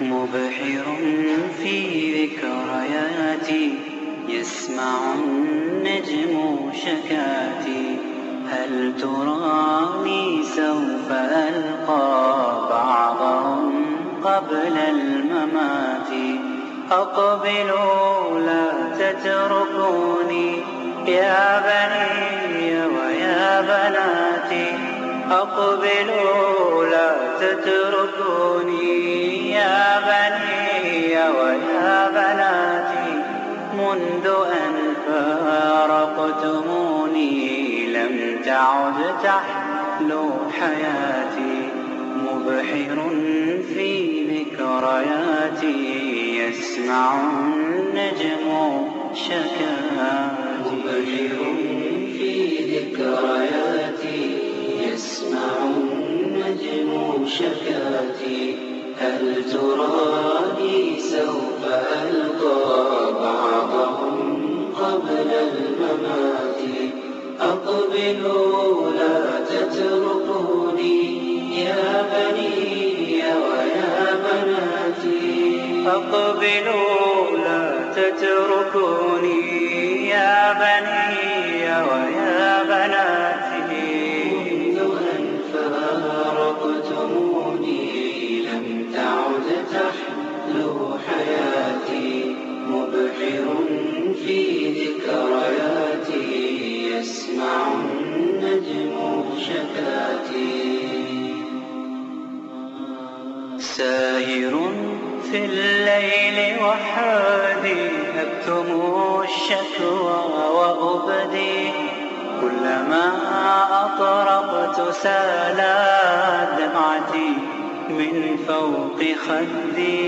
مبحر في ذكرياتي يسمع النجم شكاتي. هل تراني سوف ألقى بعضهم قبل الممات؟ أقبلوا لا تتركوني يا بني ويا بناتي. أقبلوا لا تتركوني منذ أن فارقتموني لم تعد تحلو حياتي. مبحر في ذكرياتي يسمع النجم شكاتي مبحر في ذكرياتي يسمع النجم شكاتي هل تراني سوف أقبلوا لا تتركوني يا بني في الليل وحادي أكتم الشكوى وأبدي. كلما أطرقت سالت دمعتي من فوق خدي.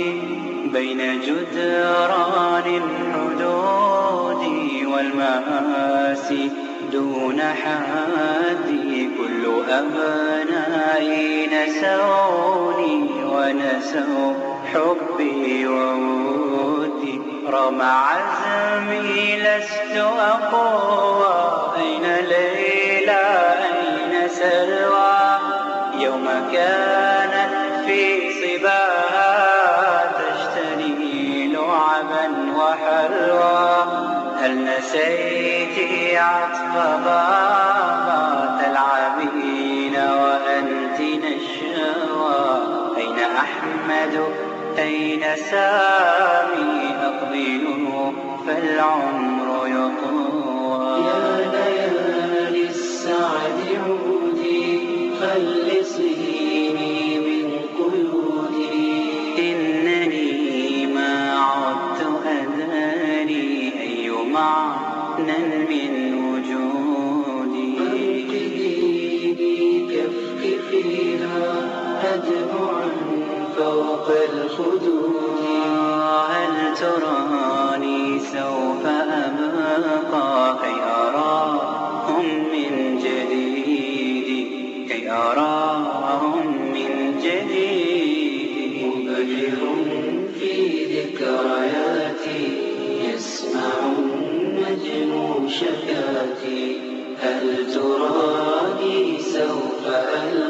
بين جدران الحدود والمآسي دون حادي. كل أبنائي نسوني ونسوا حبي وودي رغم عزمي لست أقوى. أين ليلى؟ أين سلوى؟ يوم كانت في صباها تشتري لعبا وحلوى. هل نسيت عطف بابا؟ تلعبين وأنت نشوى. أين أحمد؟ أين سامي؟ أقبله فالعمر يطوى. يا ليالي السعد عودي خلصيني من قيودي. إنني ما عدت أدري أي معنى من وجودي. أنقذي بكفك فيها أدمعا فوق الخدود. هل تراني سوف أبقى؟ كي أراهم من جديد. كي أراهم من جديد. مبهر في ذكرياتي. يسمع النجم شكاتي. هل تراني سوف ألقى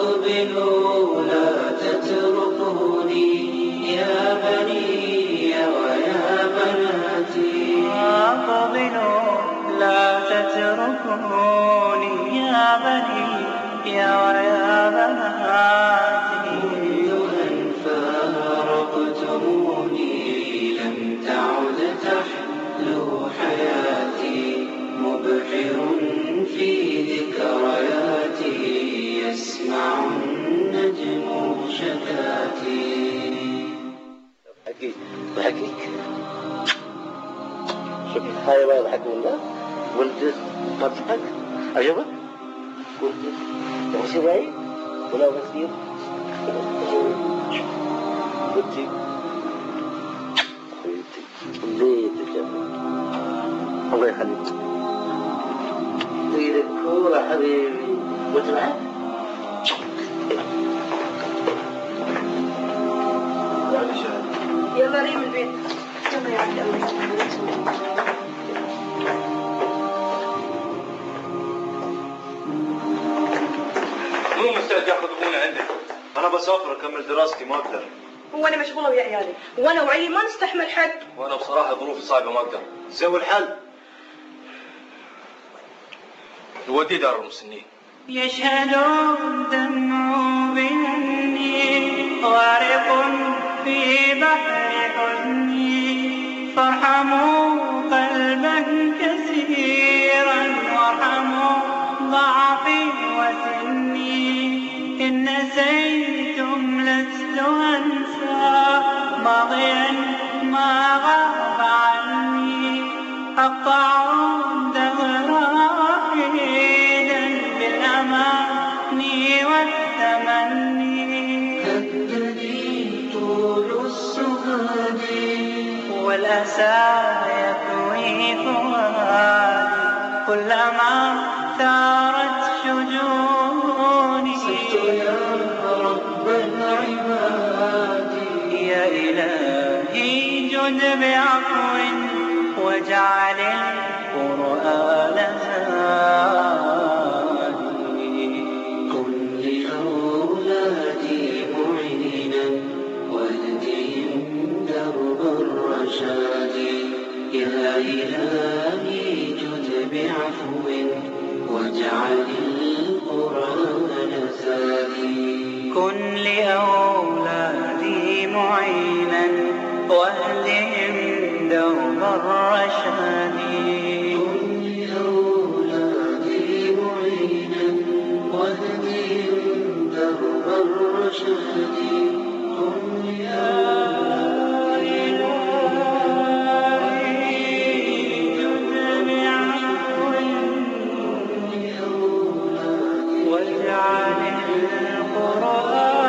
أقبلوا لا تتركوني. يا بني ويا بناتي. أقبلوا لا تتركوني. يا بني ويا بناتي. منذ أن فارقتموني لم تعد تحلو حياتي مبحر في يسمع النجم شكاتي حقي ضحكيك شوف ما يضحك ولا ولد ما تضحك عجبك ولد معي ولا كثير يلا ريم البيت يلا يا عبد الله. ياخذوني عندك؟ أنا بسافر اكمل دراستي ما أقدر. هو أنا مشغوله ويا عيالي. وأنا وعلي ما نستحمل حد. وأنا بصراحة ظروفي صعبة ما أقدر. زين والحل؟ نوديه دار المسنين. يشهد الدمع بأني غارق في بحر حزني فارحموا قلبا كثيرا وارحموا ضعفي وسني. إن نسيتم لست أنسى ماضيا ما غاب عني. أقطع كلما ثارت شجوني. صرت يا رب العباد يا إلهي جد بعفو واجعل كن لأولادي معينا واهدهم درب عن القرآن